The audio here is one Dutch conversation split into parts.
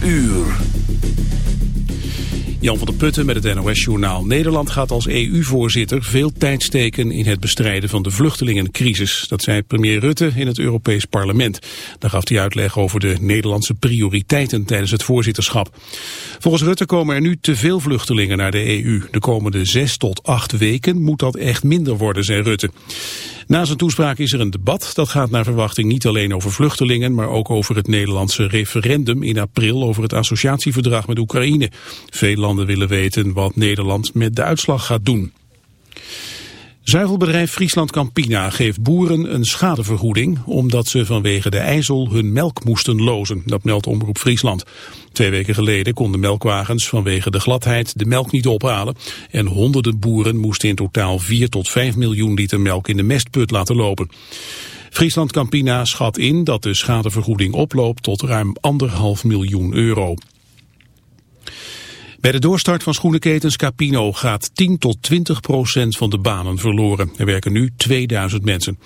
12 uur. Jan van der Putten met het NOS-journaal. Nederland gaat als EU-voorzitter veel tijd steken in het bestrijden van de vluchtelingencrisis. Dat zei premier Rutte in het Europees Parlement. Daar gaf hij uitleg over de Nederlandse prioriteiten tijdens het voorzitterschap. Volgens Rutte komen er nu te veel vluchtelingen naar de EU. De komende zes tot acht weken moet dat echt minder worden, zei Rutte. Na zijn toespraak is er een debat. Dat gaat naar verwachting niet alleen over vluchtelingen, maar ook over het Nederlandse referendum in april over het associatieverdrag met Oekraïne. Veel landen willen weten wat Nederland met de uitslag gaat doen. Zuivelbedrijf Friesland Campina geeft boeren een schadevergoeding omdat ze vanwege de ijzel hun melk moesten lozen. Dat meldt Omroep Friesland. Twee weken geleden konden melkwagens vanwege de gladheid de melk niet ophalen. En honderden boeren moesten in totaal 4 tot 5 miljoen liter melk in de mestput laten lopen. Friesland Campina schat in dat de schadevergoeding oploopt tot ruim anderhalf miljoen euro. Bij de doorstart van schoenenketens Capino gaat 10 tot 20 procent van de banen verloren. Er werken nu 2000 mensen.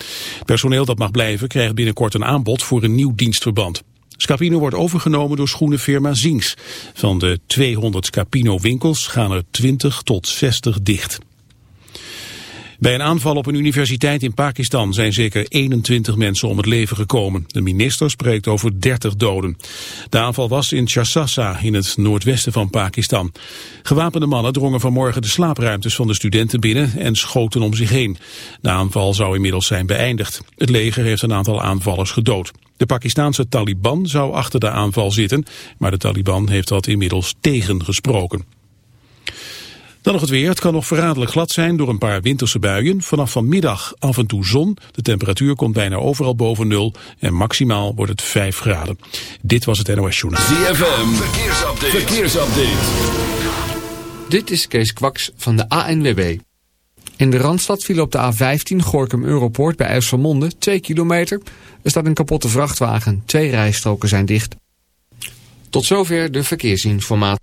Personeel dat mag blijven krijgt binnenkort een aanbod voor een nieuw dienstverband. Scapino wordt overgenomen door schoenenfirma Zinks. Van de 200 Scapino winkels gaan er 20 tot 60 dicht. Bij een aanval op een universiteit in Pakistan zijn zeker 21 mensen om het leven gekomen. De minister spreekt over 30 doden. De aanval was in Charsasa in het noordwesten van Pakistan. Gewapende mannen drongen vanmorgen de slaapruimtes van de studenten binnen en schoten om zich heen. De aanval zou inmiddels zijn beëindigd. Het leger heeft een aantal aanvallers gedood. De Pakistaanse Taliban zou achter de aanval zitten, maar de Taliban heeft dat inmiddels tegengesproken. Dan nog het weer. Het kan nog verraderlijk glad zijn door een paar winterse buien. Vanaf vanmiddag af en toe zon. De temperatuur komt bijna overal boven nul. En maximaal wordt het 5 graden. Dit was het NOS Journaal. ZFM. Verkeersupdate. Verkeersupdate. Dit is Kees Kwaks van de ANWB. In de Randstad viel op de A15 Gorkum Europoort bij IJsselmonde 2 kilometer. Er staat een kapotte vrachtwagen. Twee rijstroken zijn dicht. Tot zover de verkeersinformatie.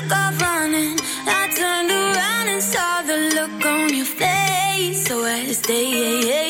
took off running. I turned around and saw the look on your face. So I stayed.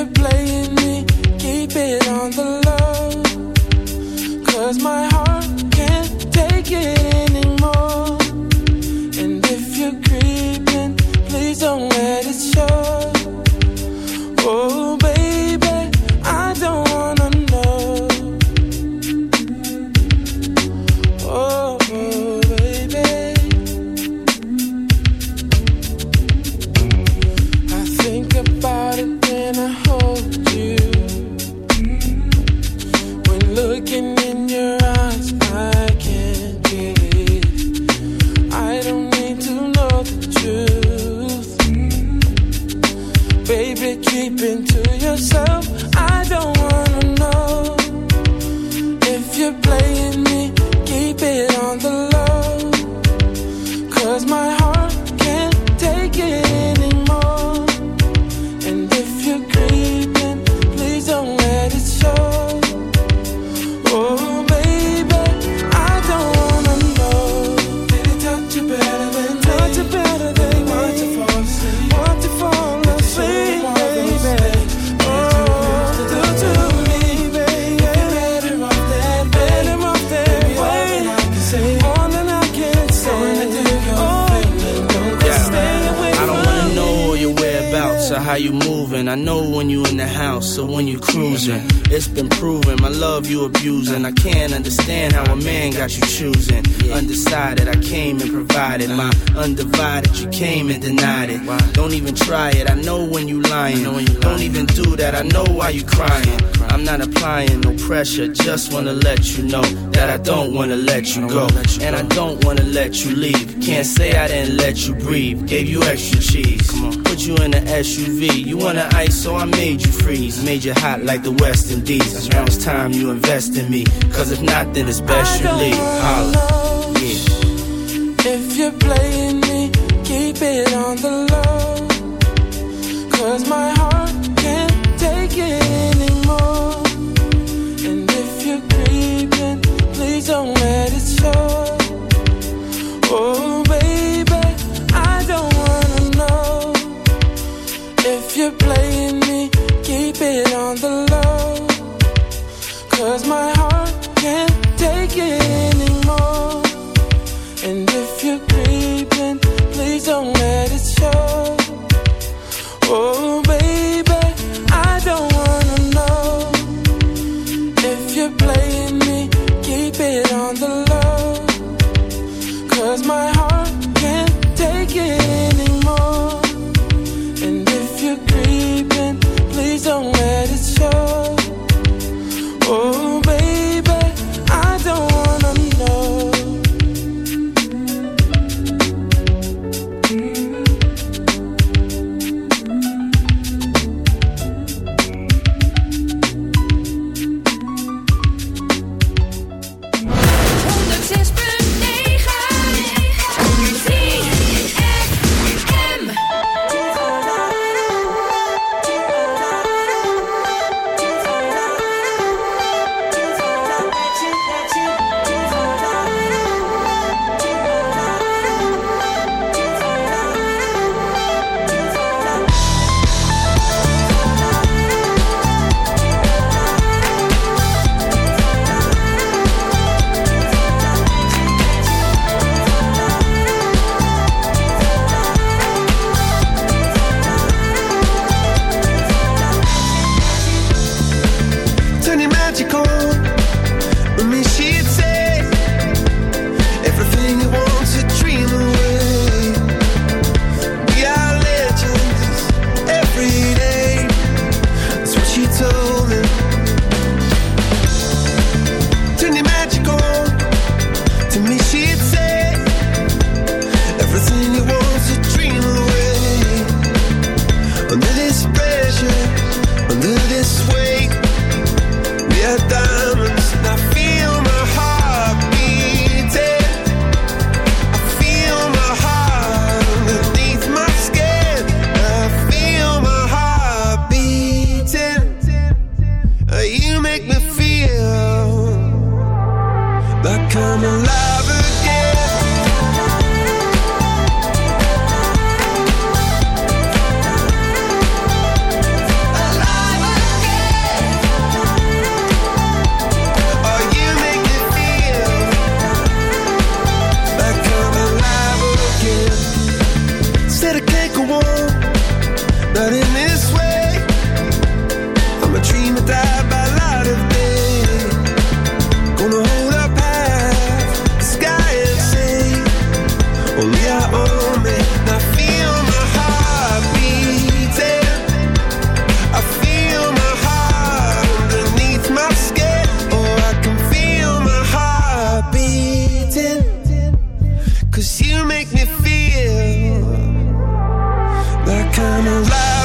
to play Don't wanna let you leave. Can't say I didn't let you breathe. Gave you extra cheese. Put you in the SUV. You wanna ice, so I made you freeze. Made you hot like the West Indies. Now it's time you invest in me. Cause if not, then it's best I you leave. Holla. Yeah. If you're playing me, keep it on the low Cause you make me feel like I'm alive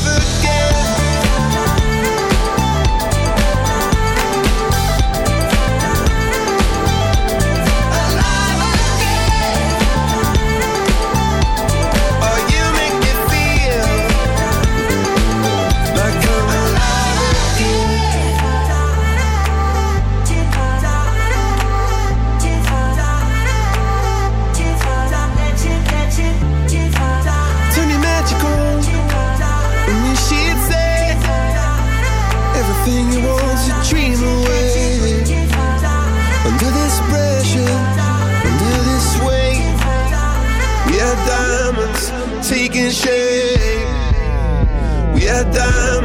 in. We are done.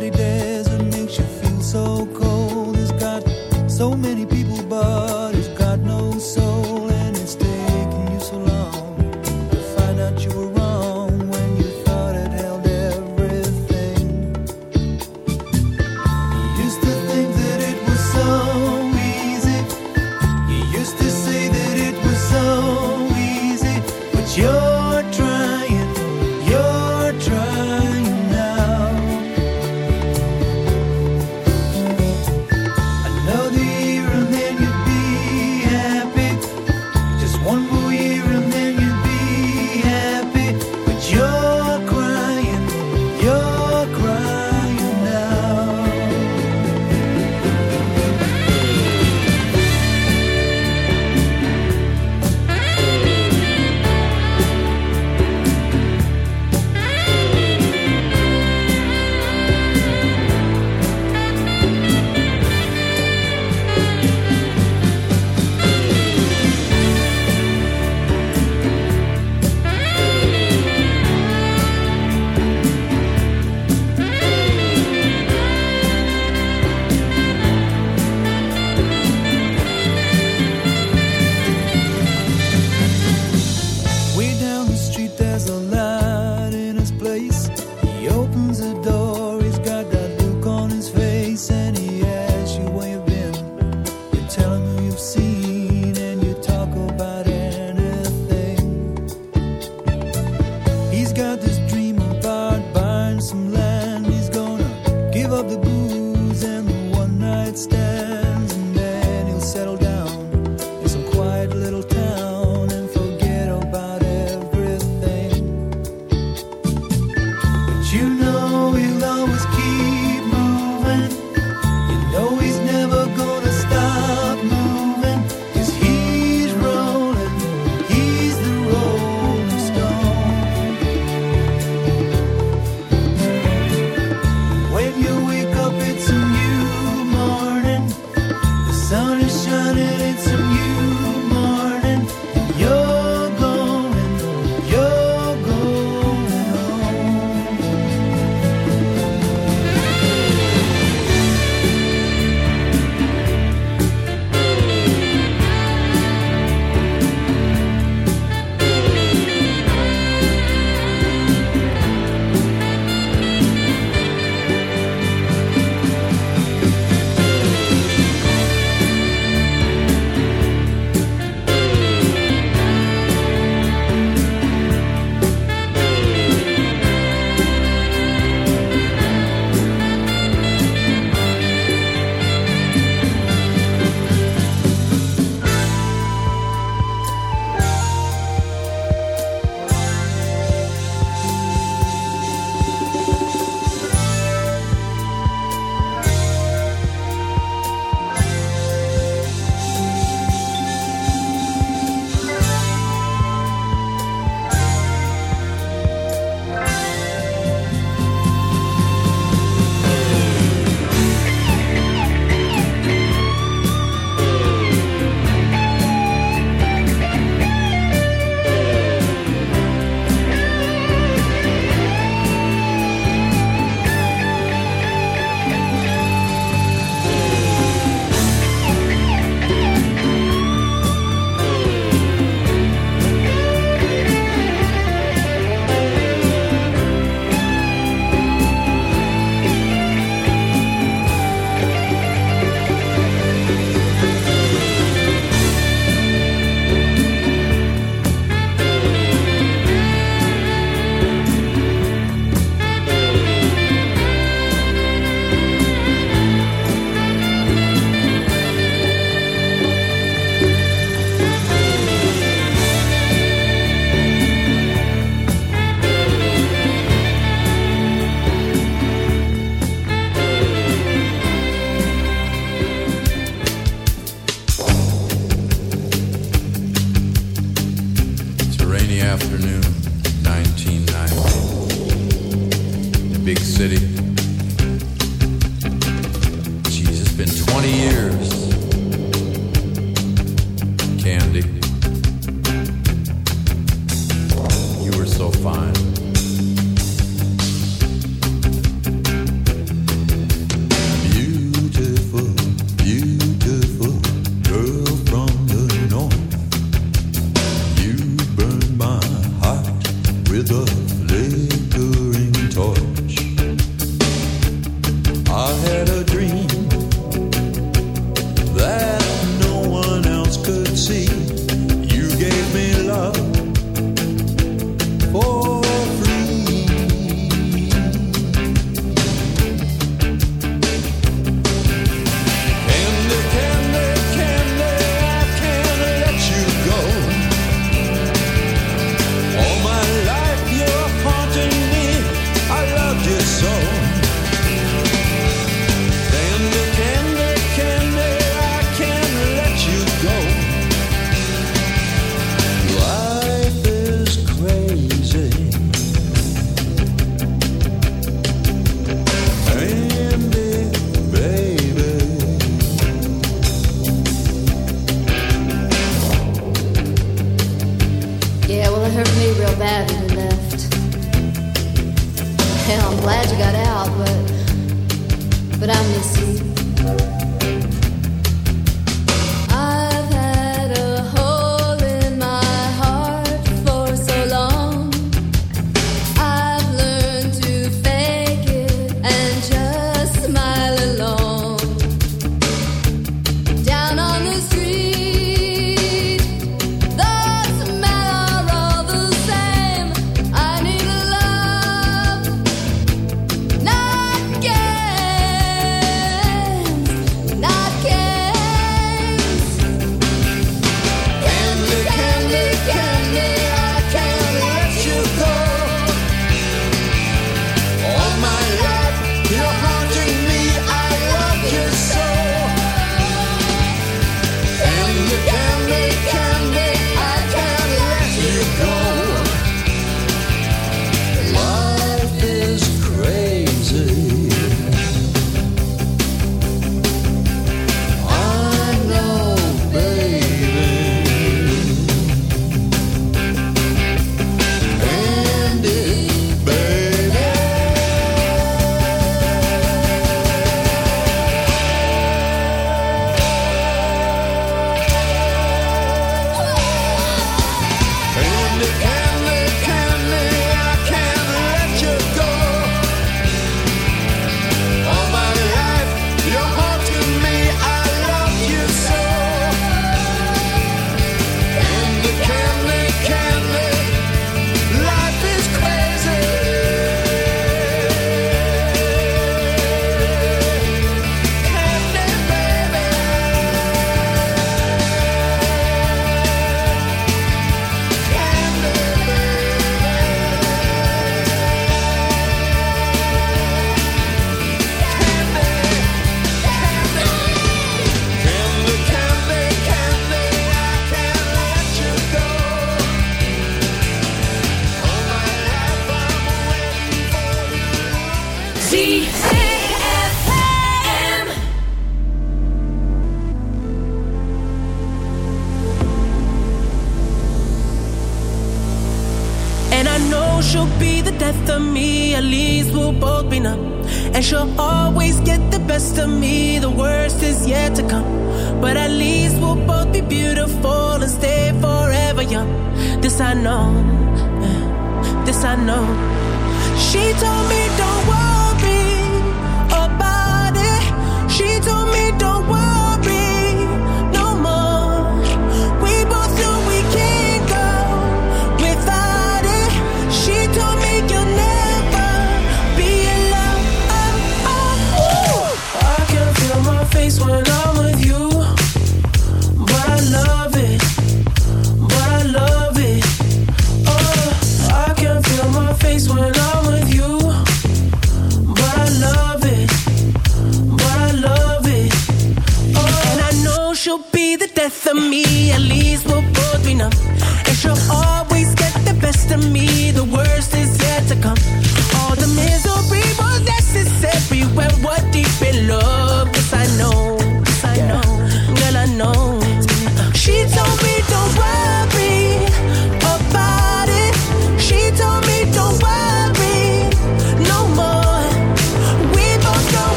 dirty desert makes you feel so cold. It's got so many people.